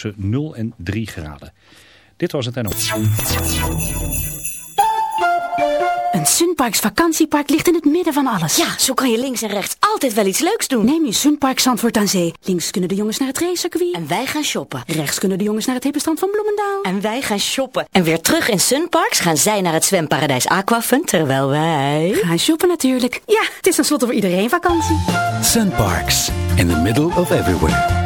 tussen 0 en 3 graden. Dit was het en op. Een Sunparks vakantiepark ligt in het midden van alles. Ja, zo kan je links en rechts altijd wel iets leuks doen. Neem je Sunpark Zandvoort aan Zee. Links kunnen de jongens naar het racecircuit. En wij gaan shoppen. Rechts kunnen de jongens naar het hippenstrand van Bloemendaal. En wij gaan shoppen. En weer terug in Sunparks gaan zij naar het zwemparadijs Aquafun, terwijl wij... Gaan shoppen natuurlijk. Ja, het is tenslotte voor iedereen vakantie. Sunparks, in the middle of everywhere.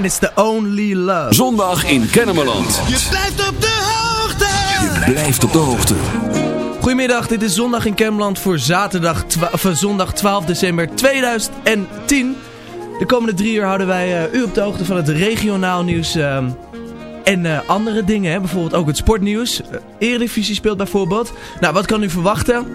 En It's the Only Love. Zondag in Kennemerland. Je blijft op de hoogte. Je blijft op de hoogte. Goedemiddag, dit is Zondag in Kennemerland voor zaterdag of, eh, zondag 12 december 2010. De komende drie uur houden wij uh, u op de hoogte van het regionaal nieuws uh, en uh, andere dingen. Hè? Bijvoorbeeld ook het sportnieuws. Eredivisie speelt bijvoorbeeld. Nou, wat kan u verwachten?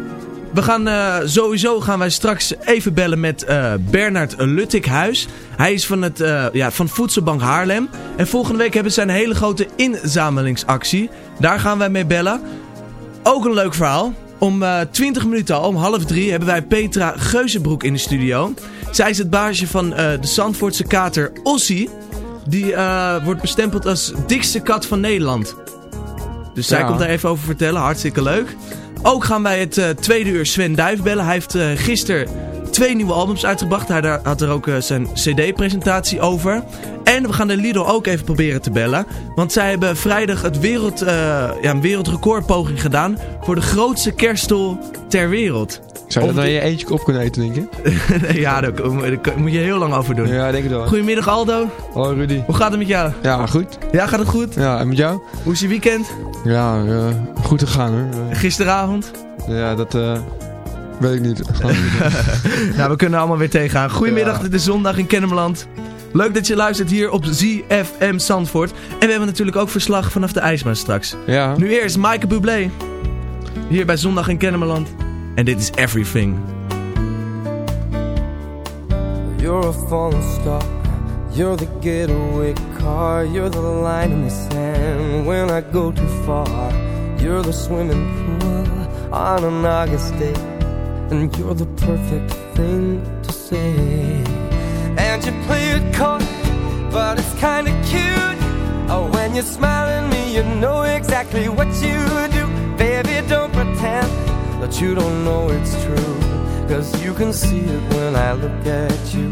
We gaan uh, sowieso gaan wij straks even bellen met uh, Bernard Luttikhuis. Hij is van, het, uh, ja, van Voedselbank Haarlem. En volgende week hebben ze een hele grote inzamelingsactie. Daar gaan wij mee bellen. Ook een leuk verhaal. Om 20 minuten al, om half drie, hebben wij Petra Geuzenbroek in de studio. Zij is het baasje van de Zandvoortse kater Ossie. Die wordt bestempeld als dikste kat van Nederland. Dus zij ja. komt daar even over vertellen. Hartstikke leuk. Ook gaan wij het uh, tweede uur Sven Duif bellen. Hij heeft uh, gisteren twee nieuwe albums uitgebracht. Hij had er ook uh, zijn cd-presentatie over. En we gaan de Lidl ook even proberen te bellen. Want zij hebben vrijdag het wereld, ja, een wereldrecordpoging gedaan voor de grootste kerststol ter wereld. Zou je dat dan je eentje op kunnen eten, denk je? ja, daar, daar, moet je heel lang over doen. Ja, denk ik wel. Goedemiddag Aldo. Hoi Rudy. Hoe gaat het met jou? Ja, goed. Ja, gaat het goed? Ja, en met jou? Hoe is je weekend? Ja, uh, goed gegaan hoor. Gisteravond? Ja, dat uh, weet ik niet. nou, we kunnen allemaal weer tegenaan. Goedemiddag, ja. dit is zondag in Kennemerland. Leuk dat je luistert hier op ZFM Zandvoort. En we hebben natuurlijk ook verslag vanaf de ijsbaan straks. Ja. Nu eerst Maaike Bublé. Hier bij Zondag in Kennemerland. En dit is Everything. You're a falling star. You're the getaway car. You're the line in the sand when I go too far. You're the swimming pool on an August day. And you're the perfect thing to say. And you play it coy, but it's kinda cute. Oh, when you smile at me, you know exactly what you do. Baby, don't pretend that you don't know it's true. Cause you can see it when I look at you.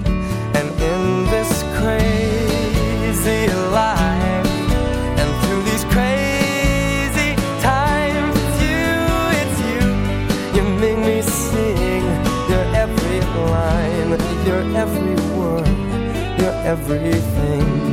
And in this crazy life, and through these crazy times, it's you, it's you. You make me sing your every line, your every word, your everything.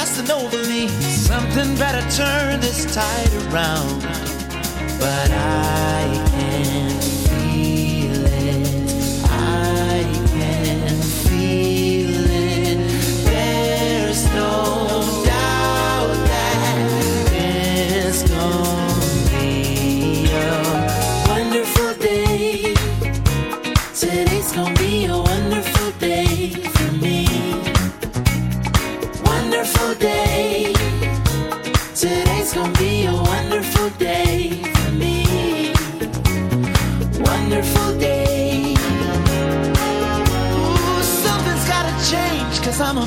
Casting over me. Something better turn this tide around. But I can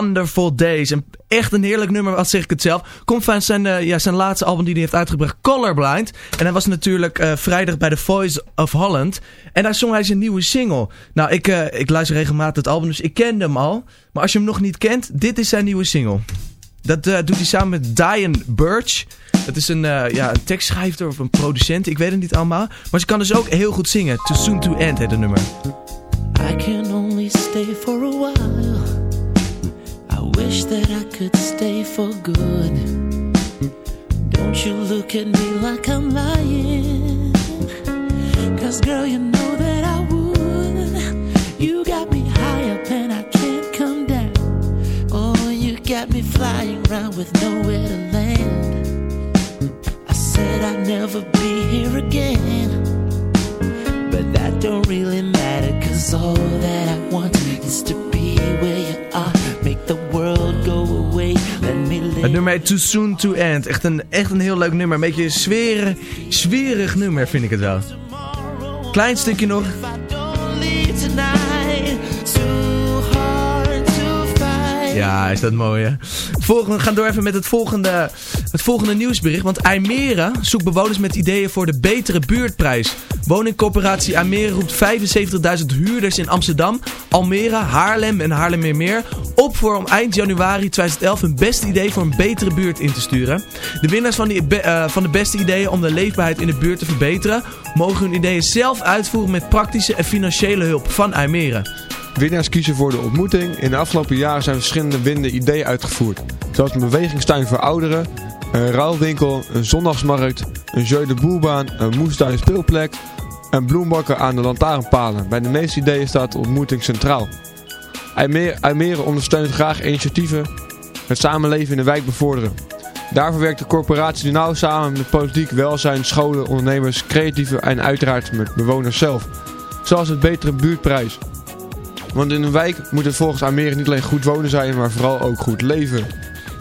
Wonderful Days. En echt een heerlijk nummer, wat zeg ik het zelf. Komt van zijn, eh, ja, zijn laatste album die hij heeft uitgebracht, Colorblind. En hij was natuurlijk eh, vrijdag bij The Voice of Holland. En daar zong hij zijn nieuwe single. Nou, ik, eh, ik luister regelmatig het album, dus ik kende hem al. Maar als je hem nog niet kent, dit is zijn nieuwe single. Dat doet hij samen met Diane Birch. Dat is een, ja, een tekstschrijver of een producent, ik weet het niet allemaal. Maar ze kan dus ook heel goed zingen. Too Soon To End heet het nummer. I can only stay for a while. Wish that I could stay for good. Don't you look at me like I'm lying. Cause girl, you know that I would. You got me high up and I can't come down. Oh, you got me flying around with nowhere to land. I said I'd never be here again. But that don't really matter Cause all that I want is to be where you are Het nummer Too Soon To End. Echt een, echt een heel leuk nummer. Een beetje een zwerig nummer vind ik het wel. Klein stukje nog. Ja, is dat mooi hè? Volgende, we gaan door even met het volgende, het volgende nieuwsbericht. Want IJmeren zoekt bewoners met ideeën voor de betere buurtprijs. Woningcorporatie IJmeren roept 75.000 huurders in Amsterdam, Almere, Haarlem en Haarlemmermeer op voor om eind januari 2011 hun beste idee voor een betere buurt in te sturen. De winnaars van, die, eh, van de beste ideeën om de leefbaarheid in de buurt te verbeteren, mogen hun ideeën zelf uitvoeren met praktische en financiële hulp van IJmeren. Winnaars kiezen voor de ontmoeting. In de afgelopen jaren zijn verschillende winnende ideeën uitgevoerd. Zoals een bewegingstuin voor ouderen, een ruilwinkel, een zondagsmarkt, een jeu de boelbaan, een moestuin speelplek en bloembakken aan de lantaarnpalen. Bij de meeste ideeën staat de ontmoeting centraal. IJmere IJmere ondersteunt graag initiatieven het samenleven in de wijk bevorderen. Daarvoor werkt de corporatie nu nauw samen met politiek, welzijn, scholen, ondernemers, creatieven en uiteraard met bewoners zelf. Zoals het betere buurtprijs. Want in een wijk moet het volgens Almere niet alleen goed wonen zijn, maar vooral ook goed leven.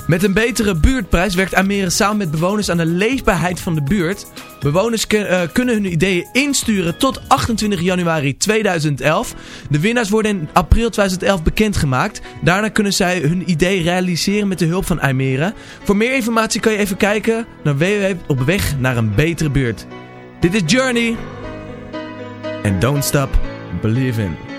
Met een betere buurtprijs werkt Almere samen met bewoners aan de leefbaarheid van de buurt. Bewoners eh, kunnen hun ideeën insturen tot 28 januari 2011. De winnaars worden in april 2011 bekendgemaakt. Daarna kunnen zij hun idee realiseren met de hulp van Almere. Voor meer informatie kan je even kijken naar www op weg naar een betere buurt. Dit is Journey. En Don't Stop Believing.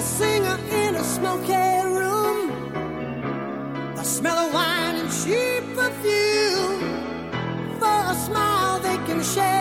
A singer in a smoky room. A smell of wine and cheap perfume. For a smile they can share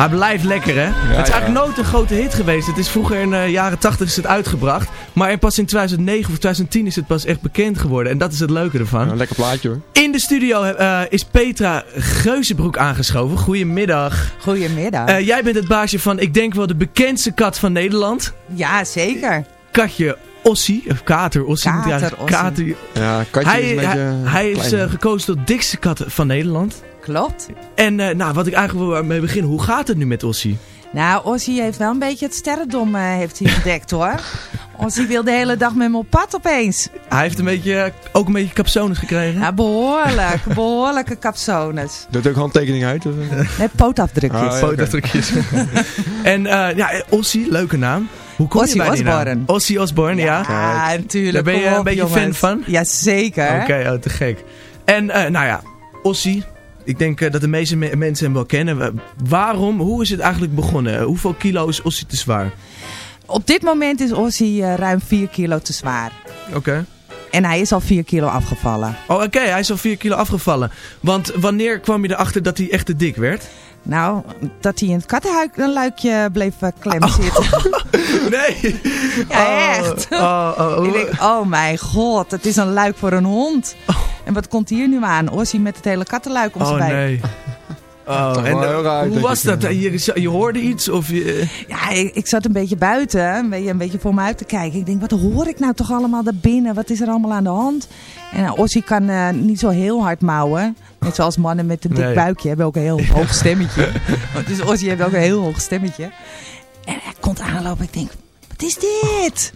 Hij blijft lekker, hè? het is eigenlijk nooit een grote hit geweest. Het is vroeger in de jaren 80 is het uitgebracht. Maar pas in 2009 of 2010 is het pas echt bekend geworden. En dat is het leuke ervan. Ja, lekker plaatje hoor. In de studio eh, is Petra Geuzenbroek aangeschoven. Goedemiddag. Goedemiddag. Eh, jij bent het baasje van, ik denk wel, de bekendste kat van Nederland. ja, zeker. Katje Ossie. Of Kater Ossie. Kater Ossie. Kater. Ja, katje Hij, is een beetje hij, hij is eh, gekozen tot dikste kat van Nederland. Klopt. En eh, nou, wat ik eigenlijk wil mee beginnen. Hoe gaat het nu met Ossie? Nou, Ossie heeft wel een beetje het sterrendom eh, heeft hij ontdekt hoor. Ossie wil de hele dag met me op pad opeens. Hij heeft een beetje, eh, ook een beetje capsones gekregen. Ja, behoorlijk. behoorlijke capsones. Doet ook handtekening uit? Of? Met pootafdrukjes. Ah, ja. Fotootrucjes. en eh, ja, Ossie, leuke naam. Hoe kom Ossie je bij? Osborne. Ossie Osborne, ja. Ja, natuurlijk. Daar ben je een beetje jongens. fan van? Jazeker. Oké, oh, te gek. En eh, nou ja, Ossie. Ik denk eh, dat de meeste me- mensen hem wel kennen. Wa- Waarom, hoe is het eigenlijk begonnen? Hoeveel kilo is Ossie te zwaar? Op dit moment is Ossie eh, ruim 4 kilo te zwaar. Oké. En hij is al 4 kilo afgevallen. Oh, oké, hij is al 4 kilo afgevallen. Want wanneer kwam je erachter dat hij echt te dik werd? Nou, dat hij in het kattenluikje bleef eh, klemmen zitten. Nee! Ja, echt. Oh, oh, oh. Ik denk, oh mijn god, het is een luik voor een hond. En wat komt hier nu aan? Ossie met het hele kattenluik om Oh zijn bij. nee. Oh, Toch en, hoe was dat? Je, je hoorde iets? Of je... Ja, ik, ik zat een beetje buiten, een beetje, een beetje voor me uit te kijken. Ik denk, wat hoor ik nou toch allemaal daarbinnen? Wat is er allemaal aan de hand? En uh, Ossie kan eh, niet zo heel hard mouwen. Net zoals mannen met een dik Nee. buikje hebben ook een heel hoog stemmetje. dus Ossie heeft ook een heel hoog stemmetje. En hij komt aanlopen. Ik denk, wat is dit?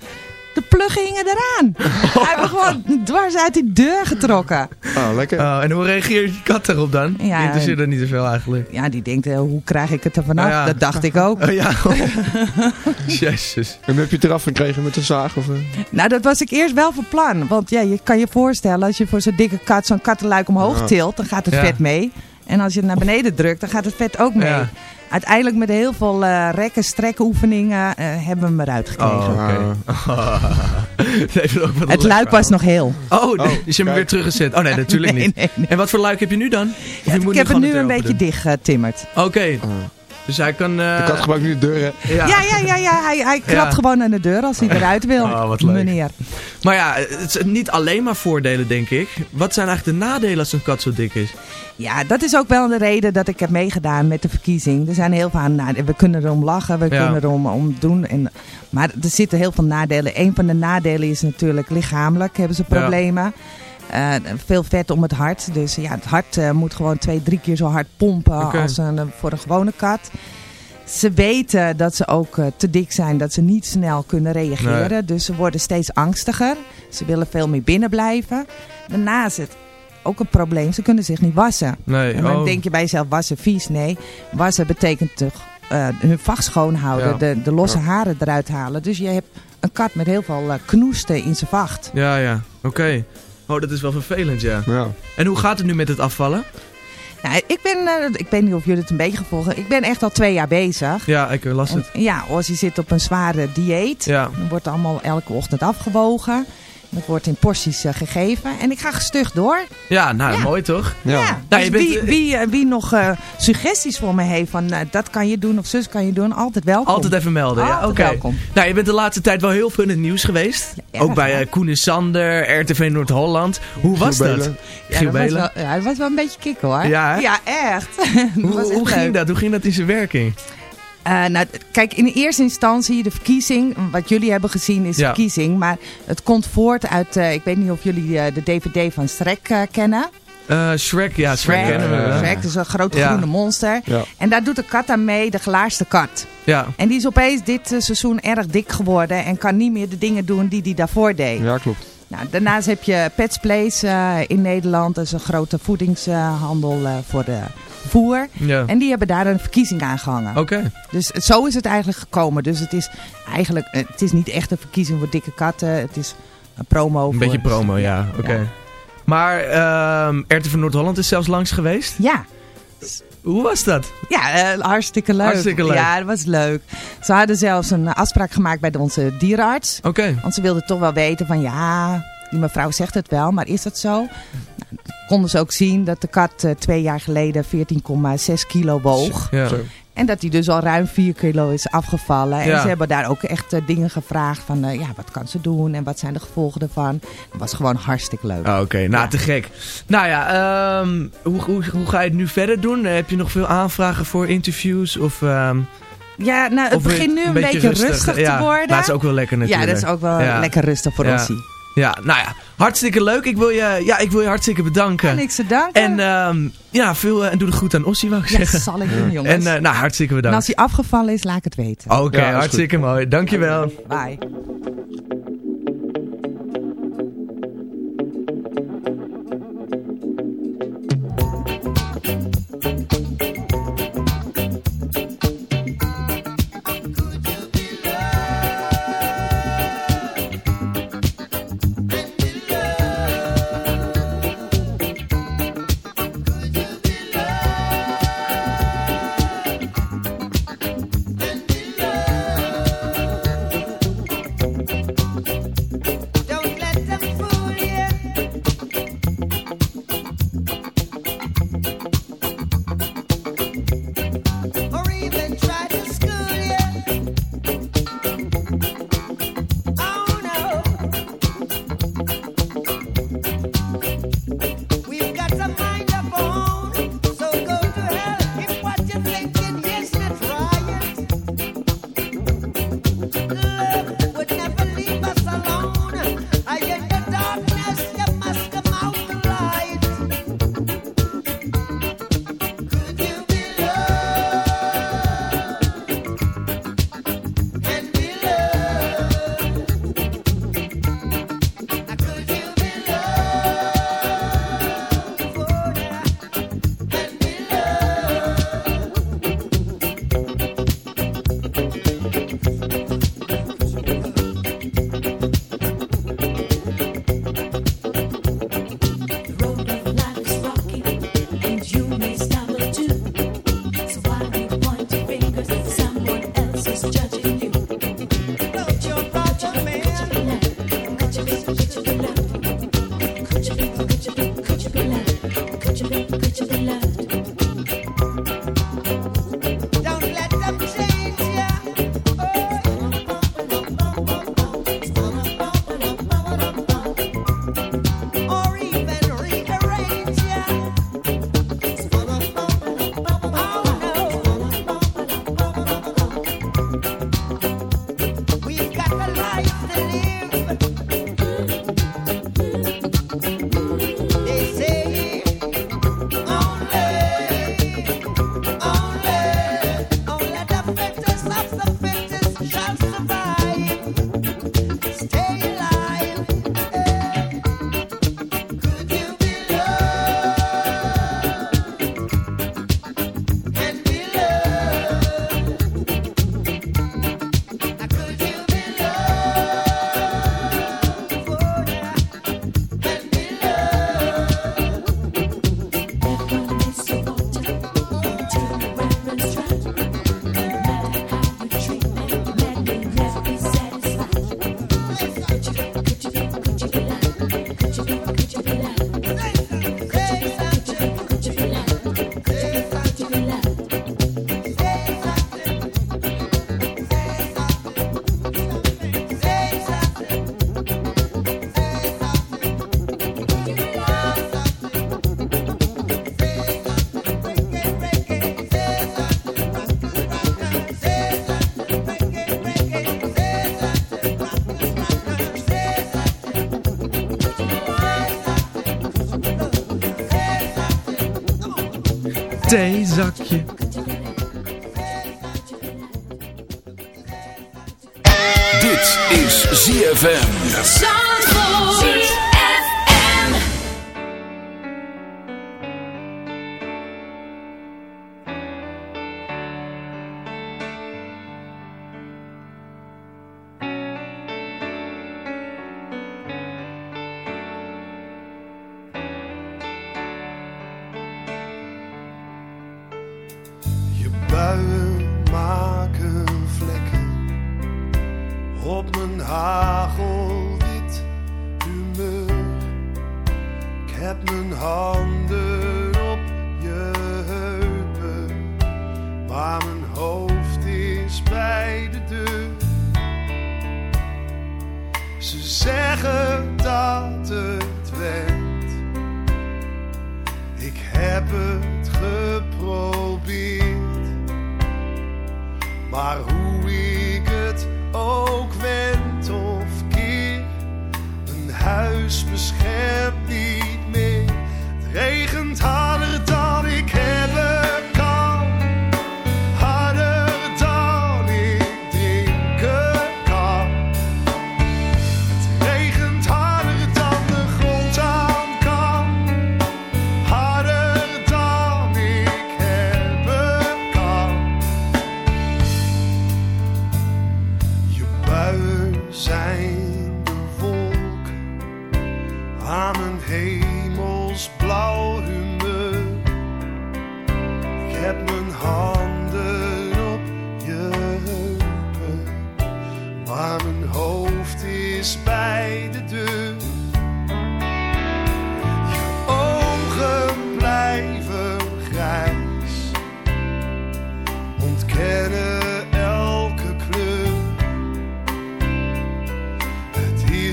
De pluggen hingen eraan. Hij heeft gewoon dwars uit die deur getrokken. Oh, lekker. Oh, en hoe reageert je kat erop dan? Ja, Die interesseert er niet zoveel eigenlijk. Ja, die denkt, eh, hoe krijg ik het er vanaf? Oh ja. Dat dacht ik ook. Oh ja. Jezus. En heb je het eraf gekregen met een zaag? Of, eh? Nou, dat was ik eerst wel van plan. Want ja, je kan je voorstellen, als je voor zo'n dikke kat zo'n kattenluik omhoog tilt, dan gaat het Ja. vet mee. En als je het naar beneden drukt, dan gaat het vet ook mee. Ja. Uiteindelijk met heel veel eh, rekken, strekken oefeningen eh, hebben we hem eruit gekregen. Oh, wat het luik was nog heel. Oh, nee, Oh, dus je hebt hem weer teruggezet. Oh nee, natuurlijk Nee, niet. nee, nee. En wat voor luik heb je nu dan? Of je moet ik heb het gewoon nu een beetje doen? dicht getimmerd. Oké. Dus hij kan... eh, De kat gebruikt nu de deur, hè? ja. Ja, ja, ja, ja. Hij, hij krabt Ja. gewoon aan de deur als hij eruit wil. Oh, wat leuk. Meneer. Maar ja, het is niet alleen maar voordelen, denk ik. Wat zijn eigenlijk de nadelen als een kat zo dik is? Ja, dat is ook wel de reden dat ik heb meegedaan met de verkiezing. Er zijn heel veel nadelen. We kunnen erom lachen, we Ja. kunnen erom om doen. En, maar er zitten heel veel nadelen. Een van de nadelen is natuurlijk lichamelijk hebben ze Ja. Eh, veel vet om het hart. Dus ja, het hart eh, moet gewoon twee, drie keer zo hard pompen als een, eh, voor een gewone kat. Ze weten dat ze ook te dik zijn, dat ze niet snel kunnen reageren. Dus ze worden steeds angstiger. Ze willen veel meer binnen blijven. Daarnaast is het ook een probleem, ze kunnen zich niet wassen. Nee, En dan oh. denk je bij jezelf, wassen vies? Nee, wassen betekent toch hun vacht schoonhouden, Ja. de, de losse haren eruit halen. Dus je hebt een kat met heel veel knoesten in zijn vacht. Ja, ja. Oké. Oh, dat is wel vervelend, ja. Ja. En hoe gaat het nu met het afvallen? Nou, ik ben, eh, ik weet niet of jullie het een beetje gevolgd hebben. Ik ben echt al twee jaar bezig. Ja, ik las het. En, ja, Ozzy zit op een zware dieet. Ja. Er wordt allemaal elke ochtend afgewogen. Dat wordt in porties eh, gegeven. En ik ga gestug door. Ja, nou, Ja. mooi toch? Ja. Ja. Nou, dus je bent- wie, wie, eh, wie nog eh, suggesties voor me heeft van eh, dat kan je doen of zus kan je doen, altijd welkom. Altijd even melden, ja? Altijd Oké. welkom. Nou, je bent de laatste tijd wel heel veel in het nieuws geweest. Ja, Ook bij eh, Koen en Sander, RTV Noord-Holland. Hoe was Giel dat? Ja, dat was wel, ja, dat was wel een beetje kicken hoor. Ja, hè? Ja, echt. Dat Hoe, was echt hoe ging leuk. dat? Hoe ging dat in zijn werking? Eh, nou, kijk, in eerste instantie de verkiezing, wat jullie hebben gezien is Ja. verkiezing. Maar het komt voort uit, eh, ik weet niet of jullie eh, de DVD van Shrek eh, kennen. Eh, Shrek, ja, Shrek, Shrek, kennen we. Shrek is een grote Ja. groene monster. Ja. En daar doet de kat aan mee, de gelaarste kat. Ja, En die is opeens dit seizoen erg dik geworden en kan niet meer de dingen doen die hij daarvoor deed. Ja, klopt. Nou, daarnaast heb je Pets Place eh, in Nederland. Dat is een grote voedingshandel eh, voor de voer. ja. En die hebben daar een verkiezing aan gehangen. Oké. Dus zo is het eigenlijk gekomen. Dus het is eigenlijk, eh, het is niet echt een verkiezing voor dikke katten. Het is een promo Een voor... beetje promo, ja. Oké. Ja. Maar ehm RTV Noord-Holland is zelfs langs geweest. Ja, Hoe was dat? ja eh, hartstikke leuk. Hartstikke leuk. Ja, dat was leuk. Ze hadden zelfs een afspraak gemaakt bij onze dierenarts. Oké. Want ze wilden toch wel weten van ja, die mevrouw zegt het wel, maar is dat zo? Nou, konden ze ook zien dat de kat eh, twee jaar geleden 14,6 kilo woog. Ja. Zo. En dat hij dus al ruim 4 kilo is afgevallen. En Ja. ze hebben daar ook echt eh, dingen gevraagd van eh, ja, wat kan ze doen en wat zijn de gevolgen ervan. Dat was gewoon hartstikke leuk. Ah, Oké, nou te gek. Nou ja, ehm, hoe, hoe, hoe ga je het nu verder doen? Eh, Heb je nog veel aanvragen voor interviews? Of, ehm, Ja, nou, het begint nu een beetje, rustig, ja, te worden. Maar het is ook wel lekker ja, natuurlijk. dat is ook wel Ja. lekker rustig voor Ja. ons. Ja, nou ja, hartstikke leuk. Ik wil je, ja, ik wil je hartstikke bedanken. En niks te danken. En ehm, ja, veel, eh, en doe het goed aan Ossie, wou ik Ja, zeggen. zal ik doen, jongens. En eh, nou, hartstikke En bedankt. als hij afgevallen is, laat ik het weten. Oké, Ja, is goed. hartstikke mooi. Dankjewel. Bye. Theezakje. Dit is ZFM.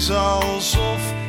Is alsof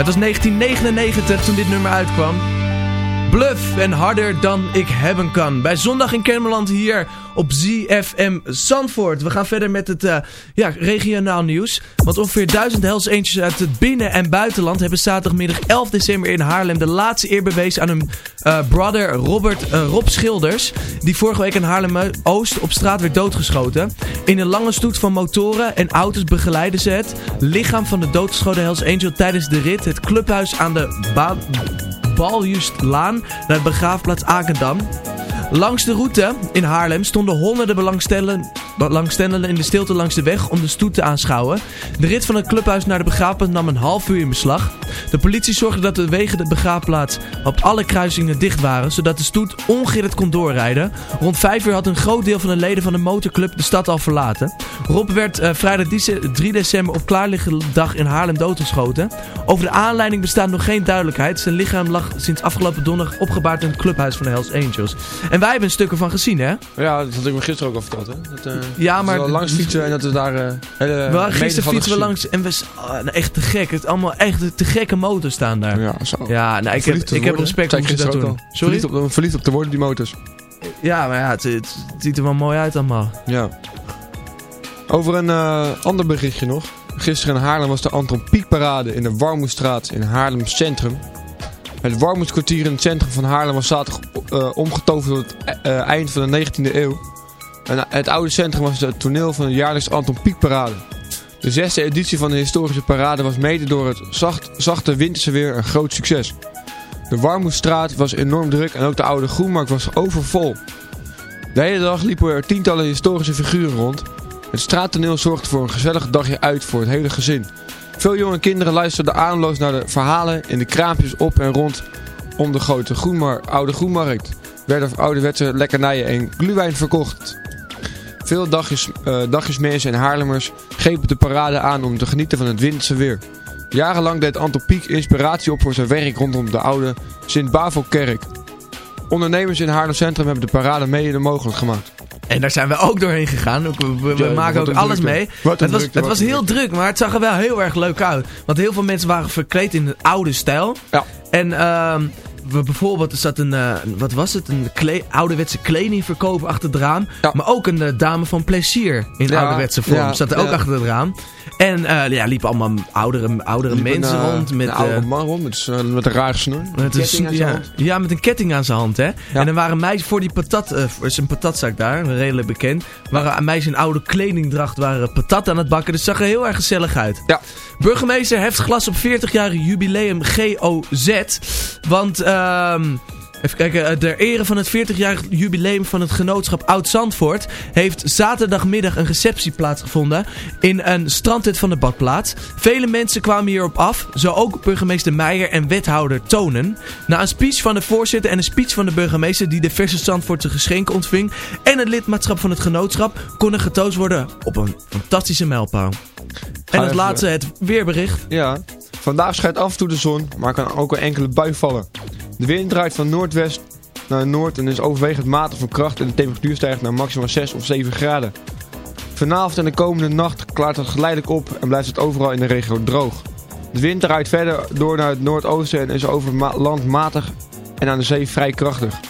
Het was 1999 toen dit nummer uitkwam. Bluff en harder dan ik hebben kan. Bij Zondag in Kermeland hier op ZFM Zandvoort. We gaan verder met het eh, ja, regionaal nieuws. Want ongeveer duizend Hells Angels uit het binnen- en buitenland... hebben zaterdagmiddag 11 december in Haarlem de laatste eer bewezen aan hun eh, brother Robert eh, Rob Schilders. Die vorige week in Haarlem-Oost op straat werd doodgeschoten. In een lange stoet van motoren en auto's begeleiden ze het lichaam van de doodgeschoten Hells Angel tijdens de rit. Het clubhuis aan de Ba- Baljustlaan naar de begraafplaats Akendam. Langs de route in Haarlem stonden honderden belangstellen- belangstellenden in de stilte langs de weg om de stoet te aanschouwen. De rit van het clubhuis naar de begraafplaats nam een half uur in beslag. De politie zorgde dat de wegen de begraafplaats op alle kruisingen dicht waren, zodat de stoet ongehinderd kon doorrijden. Rond 5 uur had een groot deel van de leden van de motorclub de stad al verlaten. Rob werd eh, vrijdag die- 3 december op klaarliggende dag in Haarlem doodgeschoten. Over de aanleiding bestaat nog geen duidelijkheid. Zijn lichaam lag sinds afgelopen donderdag opgebaard in het clubhuis van de Hells Angels. En wij hebben een stuk gezien, hè? Ja, dat had ik me gisteren ook al verteld, hè? Dat, eh, Ja, dat maar- we langs fietsen en dat we daar eh hele gisteren fietsen we langs en we... s- ah, nou, echt te gek. Het allemaal echt te gekke motors staan daar. Ja, zo. Ja, nou, ik heb, ik heb respect ze dat doen. Sorry? Verliefd op, verliefd op te worden, die motors. Ja, maar ja, het, het, het ziet er wel mooi uit allemaal. Ja. Over een eh, ander berichtje nog. Gisteren in Haarlem was de Anton Pieck parade in de Warmoestraat in Haarlem Centrum. Het Warmoeskwartier in het centrum van Haarlem was zaterdag eh, omgetoverd tot het eh, eind van de 19e eeuw. En het oude centrum was het toneel van de jaarlijks Anton Pieck Parade. De zesde editie van de historische parade was mede door het zacht, zachte winterse weer een groot succes. De Warmoestraat was enorm druk en ook de oude Groenmarkt was overvol. De hele dag liepen er tientallen historische figuren rond. Het straattoneel zorgde voor een gezellig dagje uit voor het hele gezin. Veel jonge kinderen luisterden aanloos naar de verhalen in de kraampjes op en rond om de grote groenmar oude groenmarkt. Werden ouderwetse lekkernijen en gluwijn verkocht. Veel dagjes, eh, dagjesmensen en Haarlemmers grepen de parade aan om te genieten van het winterse weer. Jarenlang deed Anton Pieck inspiratie op voor zijn werk rondom de oude Sint-Bavelkerk. Ondernemers in Haarlem Centrum hebben de parade mede mogelijk gemaakt. En daar zijn we ook doorheen gegaan. We, we- we Ja, maken ook alles drukte. mee. Wat het was, drukte, het was heel druk, maar het zag er wel heel erg leuk uit. Want heel veel mensen waren verkleed in een oude stijl. Ja. En ehm, bijvoorbeeld, er zat een, eh, wat was het, een kle ouderwetse kledingverkoop achter het raam. Maar ook een eh, dame van plezier in Ja, ouderwetse vorm ja, zat er ook ja. achter het raam. En eh, ja, liepen allemaal oudere, oudere Liep een, mensen rond. Met, een oude eh, man rond met, met een raar snor. met een, Ketting aan zijn ja, hand. ja, met een ketting aan zijn hand, hè. En er waren meisjes voor die patat, voor zijn patatzak daar, redelijk bekend. Waren meisjes in oude kledingdracht, waren patat aan het bakken. Dus het zag er heel erg gezellig uit. Ja. Burgemeester heft glas op 40-jarig jubileum GOZ. Want, ehm... Even kijken, eh, ter ere van het 40-jarig jubileum van het genootschap Oud-Zandvoort heeft zaterdagmiddag een receptie plaatsgevonden in een strandtent van de badplaats. Vele mensen kwamen hierop af, zo ook burgemeester Meijer en wethouder Tonen. Na een speech van de voorzitter en een speech van de burgemeester die de verse Zandvoortse geschenken ontving en het lidmaatschap van het genootschap kon er getoond worden op een fantastische mijlpaal. En als even- laatste het weerbericht. Ja, vandaag schijnt af en toe de zon, maar kan ook een enkele bui vallen. De wind draait van noordwest naar noord en is overwegend matig van kracht en de temperatuur stijgt naar maximaal 6 of 7 graden. Vanavond en de komende nacht klaart het geleidelijk op en blijft het overal in de regio droog. De wind draait verder door naar het noordoosten en is over land matig en aan de zee vrij krachtig.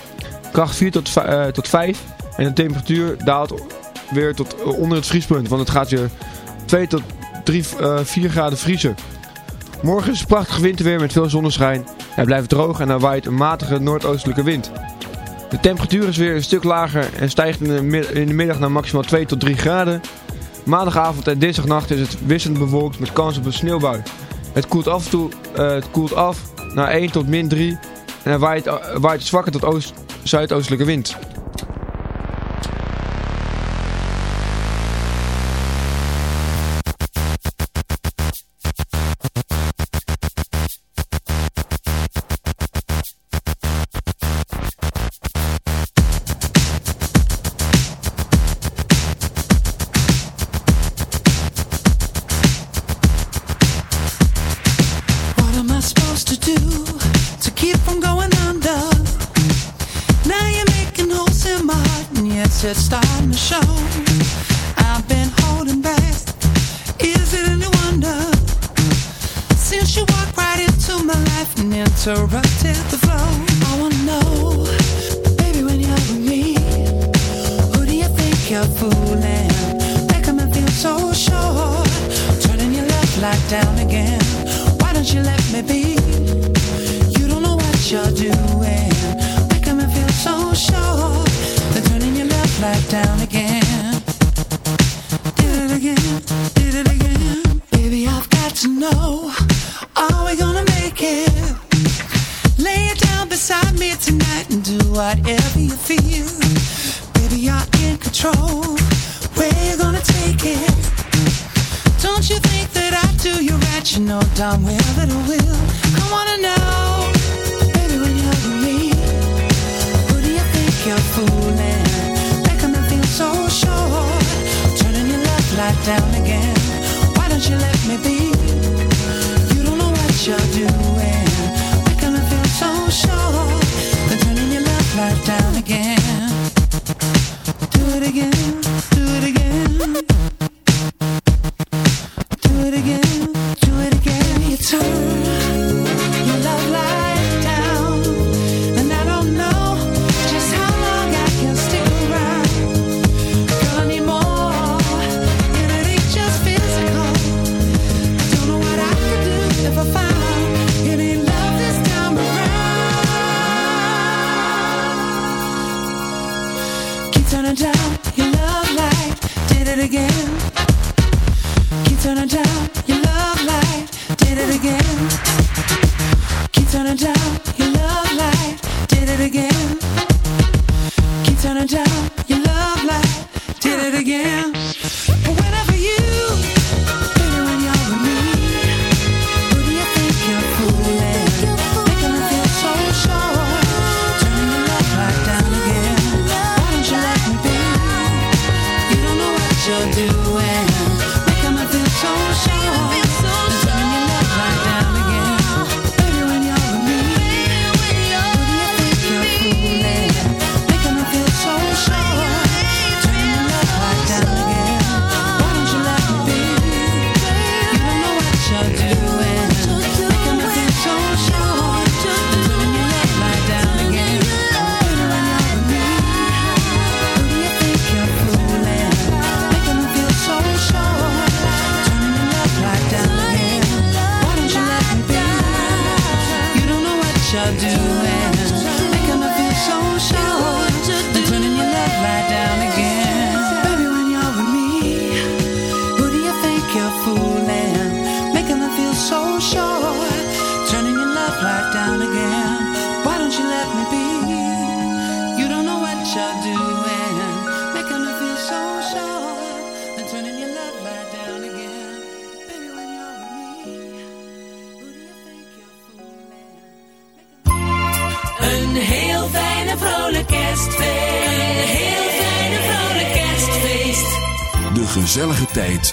Kracht 4 tot, eh, tot 5 en de temperatuur daalt weer tot eh, onder het vriespunt, want het gaat weer 2 tot 3, eh 4 graden vriezen. Morgen is prachtig winterweer met veel zonneschijn. Het blijft droog en er waait een matige noordoostelijke wind. De temperatuur is weer een stuk lager en stijgt in de, middag naar maximaal 2 tot 3 graden. Maandagavond en dinsdagnacht is het wisselend bewolkt met kans op een sneeuwbui. Het koelt af, toe, eh, het koelt af naar 1 tot min 3 en er waait, eh, waait zwakker tot oost, zuidoostelijke wind. Are we gonna make it? Lay it down beside me tonight and do whatever you feel. Baby, you're in control. Where you gonna take it? Don't you think that I do you right? You know darn well that I will. I wanna know, baby, when you're with me, who do you think you're fooling? Making me feel so sure. Turning your left light down again. Why don't you let me be? Again. Do it again,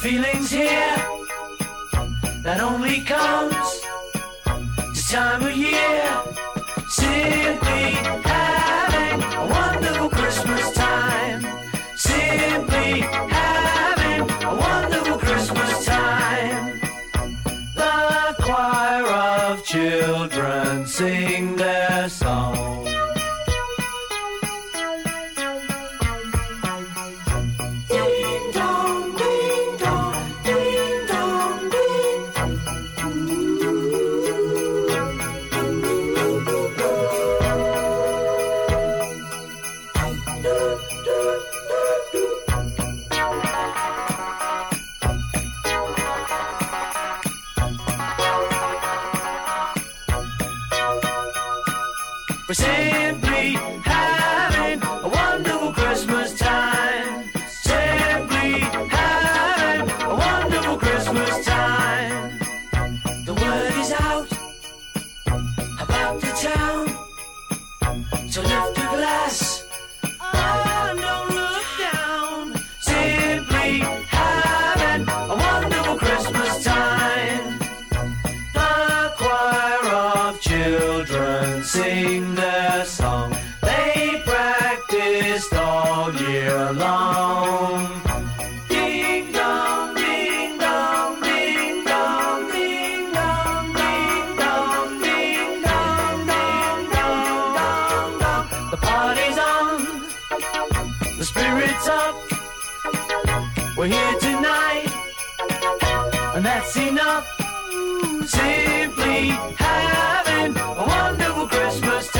feeling's here that only comes this time of year. Simply We're here tonight, and that's enough. Simply having a wonderful Christmas time.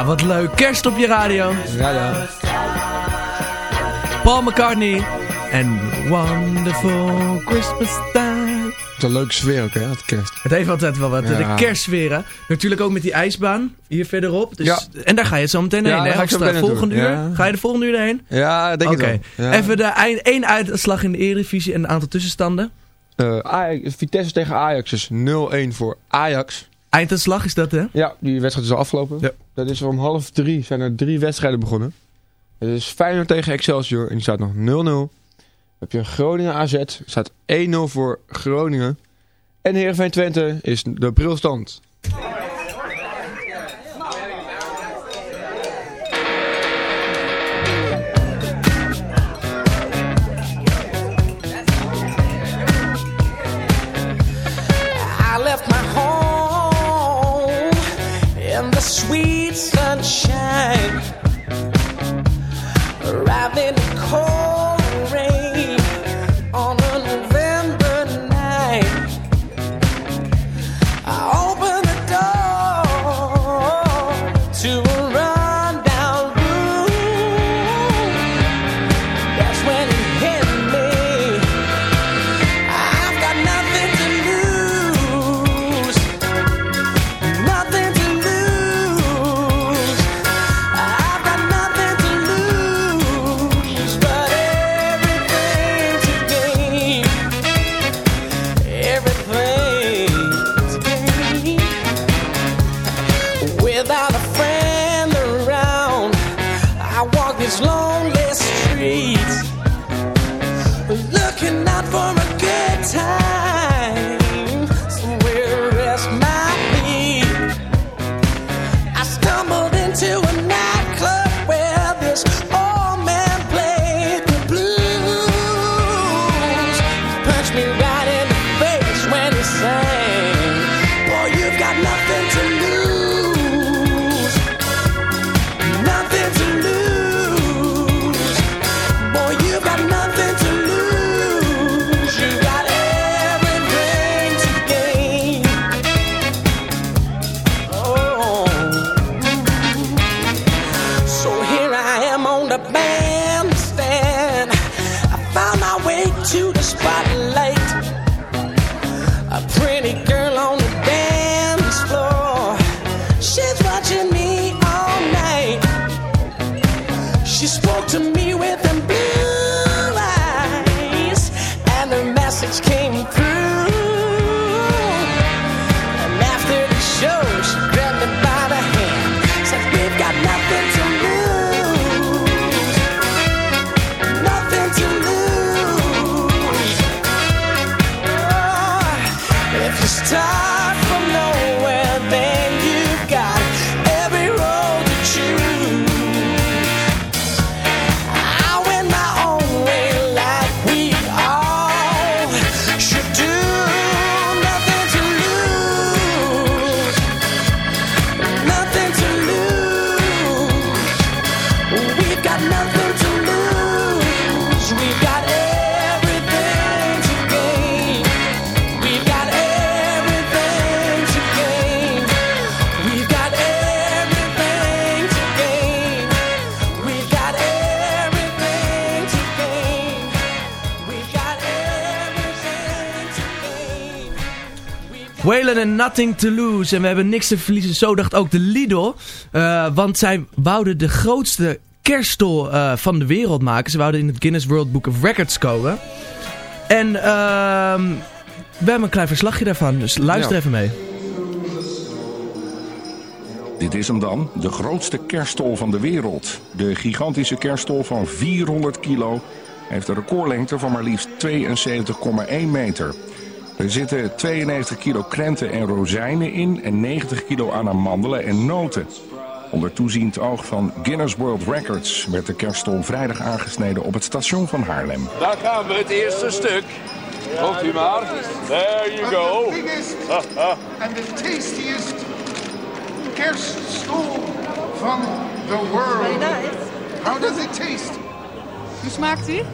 Ja, wat leuk. Kerst op je radio. Ja, ja. Paul McCartney. En Wonderful Christmas Time. Het is een leuke sfeer ook, hè, het kerst. Het heeft altijd wel wat. Ja. De kerstsfeer, hè. Natuurlijk ook met die ijsbaan hier verderop. Dus, Ja. En daar ga je zo meteen Ja, heen, hè? ga volgende uur. Ga je de volgende uur heen? Ja, denk ik wel. Even de eind, één uitslag in de Eredivisie en een aantal tussenstanden. Eh, Ajax, Vitesse tegen Ajax is 0-1 voor Ajax. Einduitslag is dat, hè? Ja, die wedstrijd is al afgelopen. Ja. Dat is om half drie zijn er drie wedstrijden begonnen. Het is Feyenoord tegen Excelsior en die staat nog 0-0. Dan heb je Groningen AZ, staat 1-0 voor Groningen. En Heerenveen Twente is de brilstand. En Nothing to Lose. En we hebben niks te verliezen. Zo dacht ook de Lidl. Eh, want zij wouden de grootste kerststol eh, van de wereld maken. Ze wouden in het Guinness World Book of Records komen. En ehm, we hebben een klein verslagje daarvan. Dus luister Ja. even mee. Dit is hem dan, de grootste kerststol van de wereld. De gigantische kerststol van 400 kilo heeft een recordlengte van maar liefst 72,1 meter. Er zitten 92 kilo krenten en rozijnen in en 90 kilo aan amandelen en noten. Onder toeziend oog van Guinness World Records werd de kerststol vrijdag aangesneden op het station van Haarlem. Daar gaan we, het eerste stuk. Komt u maar. There you go. The biggest and the tastiest kerststol van the world. How does it taste? Hoe smaakt hij?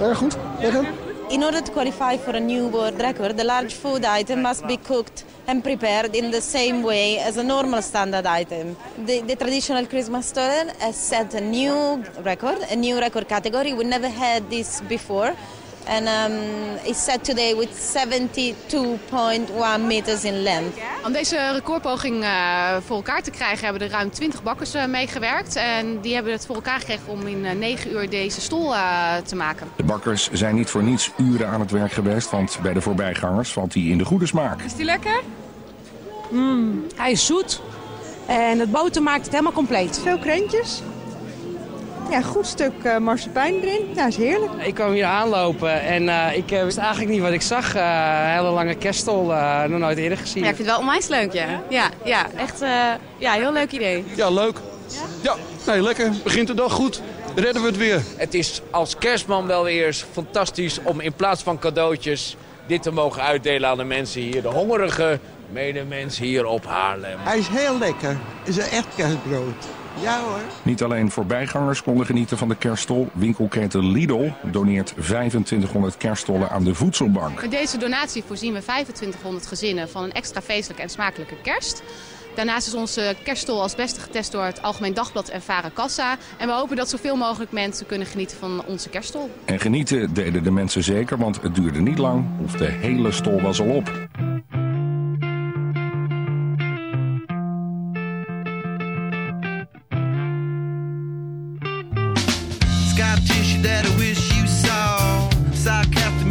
Erg goed. Lekker. In order to qualify for a new world record, the large food item must be cooked and prepared in the same way as a normal standard item. The, the traditional Christmas story has set a new record, a new record category. We never had this before. And um, it's set today with 72.1 meters in length. Om deze recordpoging eh, voor elkaar te krijgen hebben er ruim 20 bakkers eh, meegewerkt. En die hebben het voor elkaar gekregen om in eh, 9 uur deze stol eh, te maken. De bakkers zijn niet voor niets uren aan het werk geweest, want bij de voorbijgangers valt hij in de goede smaak. Is die lekker? Mm, hij is zoet. En het boter maakt het helemaal compleet. Veel krentjes. Ja, goed stuk eh, marsepein erin. Ja, is heerlijk. Ik kwam hier aanlopen en eh, ik eh, wist eigenlijk niet wat ik zag. Eh, een hele lange kerststol, eh, nog nooit eerder gezien. Ja, ik vind het wel onwijs leuk, ja. Ja, ja echt eh, ja, heel leuk idee. Ja, leuk. Ja, nee, lekker. Begint de dag goed. Redden we het weer. Het is als kerstman wel weer fantastisch om in plaats van cadeautjes dit te mogen uitdelen aan de mensen hier. De hongerige medemensen hier op Haarlem. Hij is heel lekker. Het is een echt kerstbrood. Ja hoor. Niet alleen voorbijgangers konden genieten van de kerststol. Winkelketen Lidl doneert 2500 kerststollen aan de voedselbank. Met deze donatie voorzien we 2500 gezinnen van een extra feestelijke en smakelijke kerst. Daarnaast is onze kerststol als beste getest door het Algemeen Dagblad en Vara Kassa. En we hopen dat zoveel mogelijk mensen kunnen genieten van onze kerststol. En genieten deden de mensen zeker, want het duurde niet lang of de hele stol was al op.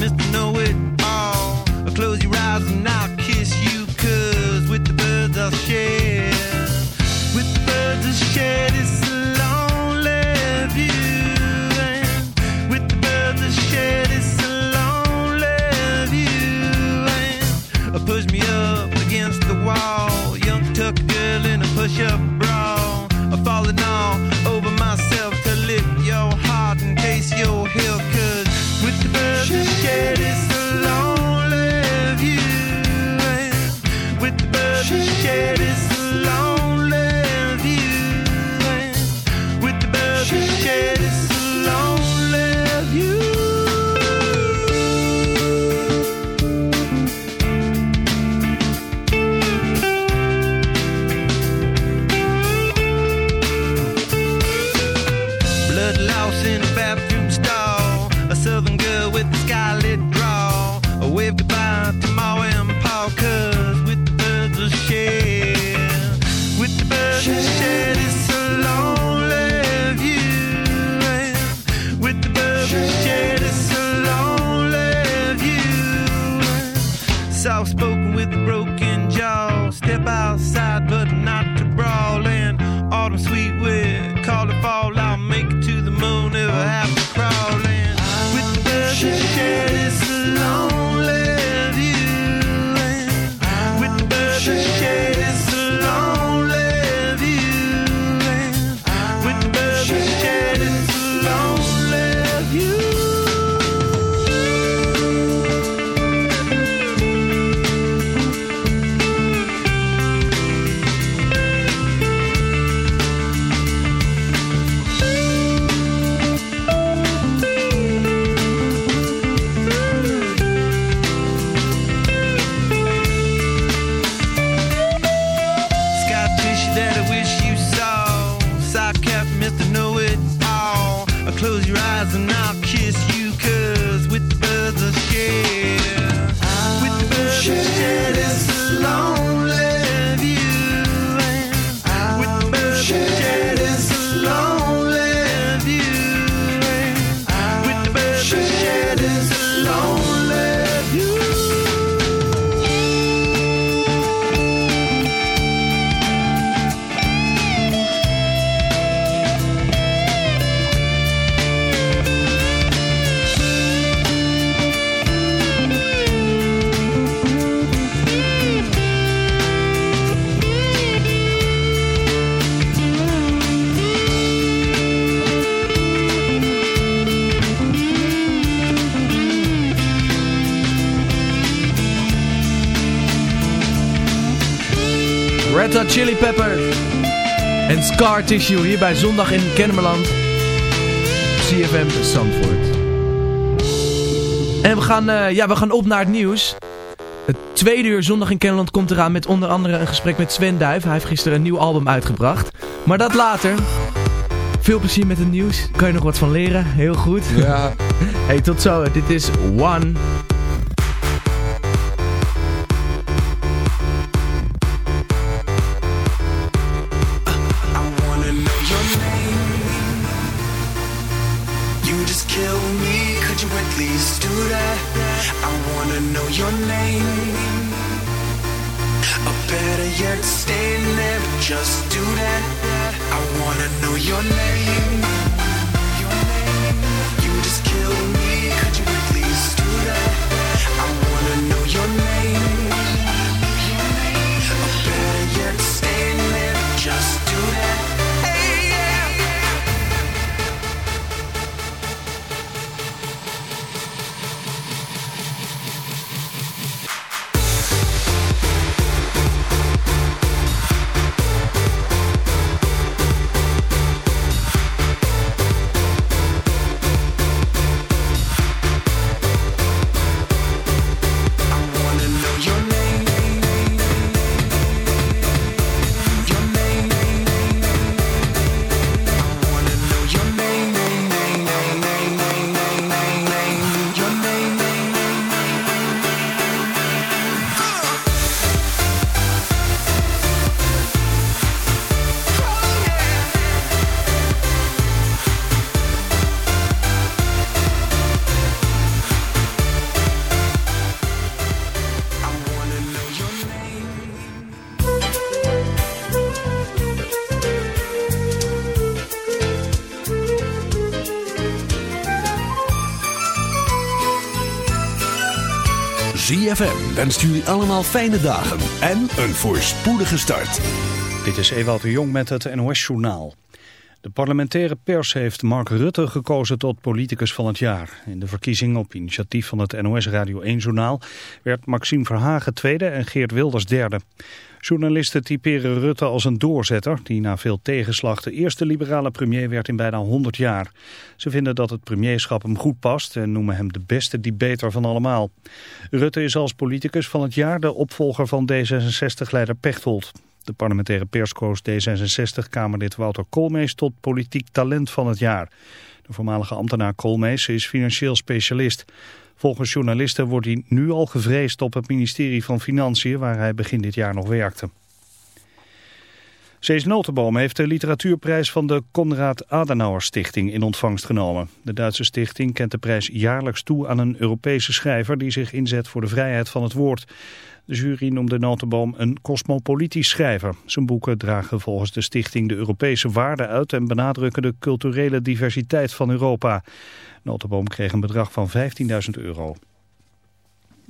Mr. No Peppers en Scar Tissue hier bij Zondag in Kennemerland. CFM Zandvoort. En we gaan, eh, ja, we gaan op naar het nieuws. Het tweede uur Zondag in Kennemerland komt eraan met onder andere een gesprek met Sven Duif. Hij heeft gisteren een nieuw album uitgebracht. Maar dat later. Veel plezier met het nieuws. Kan je nog wat van leren? Heel goed. Ja. Hey, tot zo. Dit is One. Just do that. I wanna know your name. Your name. You just kill me, ZFM wenst jullie allemaal fijne dagen en een voorspoedige start. Dit is Ewout de Jong met het NOS-journaal. De parlementaire pers heeft Mark Rutte gekozen tot politicus van het jaar. In de verkiezing op initiatief van het NOS Radio 1-journaal werd Maxime Verhagen tweede en Geert Wilders derde. Journalisten typeren Rutte als een doorzetter die na veel tegenslag de eerste liberale premier werd in bijna 100 jaar. Ze vinden dat het premierschap hem goed past en noemen hem de beste debater van allemaal. Rutte is als politicus van het jaar de opvolger van D66-leider Pechtold. De parlementaire pers koos D66-Kamerlid Wouter Koolmees tot politiek talent van het jaar. De voormalige ambtenaar Koolmees is financieel specialist. Volgens journalisten wordt hij nu al gevreesd op het ministerie van Financiën waar hij begin dit jaar nog werkte. Cees Notenboom heeft de literatuurprijs van de Konrad Adenauer Stichting in ontvangst genomen. De Duitse stichting kent de prijs jaarlijks toe aan een Europese schrijver die zich inzet voor de vrijheid van het woord. De jury noemde Notenboom een cosmopolitisch schrijver. Zijn boeken dragen volgens de stichting de Europese waarden uit en benadrukken de culturele diversiteit van Europa. Notenboom kreeg een bedrag van 15.000 euro.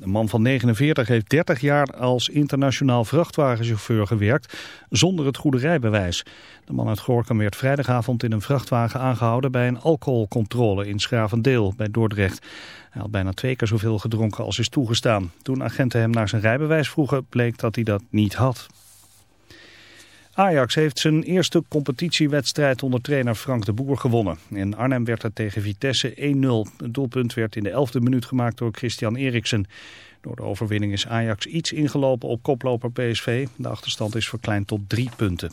Een man van 49 heeft 30 jaar als internationaal vrachtwagenchauffeur gewerkt zonder het goede rijbewijs. De man uit Gorkum werd vrijdagavond in een vrachtwagen aangehouden bij een alcoholcontrole in Schravendeel bij Dordrecht. Hij had bijna twee keer zoveel gedronken als is toegestaan. Toen agenten hem naar zijn rijbewijs vroegen bleek dat hij dat niet had. Ajax heeft zijn eerste competitiewedstrijd onder trainer Frank de Boer gewonnen. In Arnhem werd het tegen Vitesse 1-0. Het doelpunt werd in de elfde minuut gemaakt door Christian Eriksen. Door de overwinning is Ajax iets ingelopen op koploper PSV. De achterstand is verkleind tot drie punten.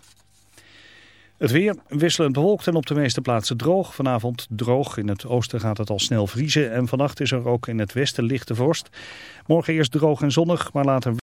Het weer wisselend bewolkt en op de meeste plaatsen droog. Vanavond droog. In het oosten gaat het al snel vriezen. En vannacht is er ook in het westen lichte vorst. Morgen eerst droog en zonnig, maar later...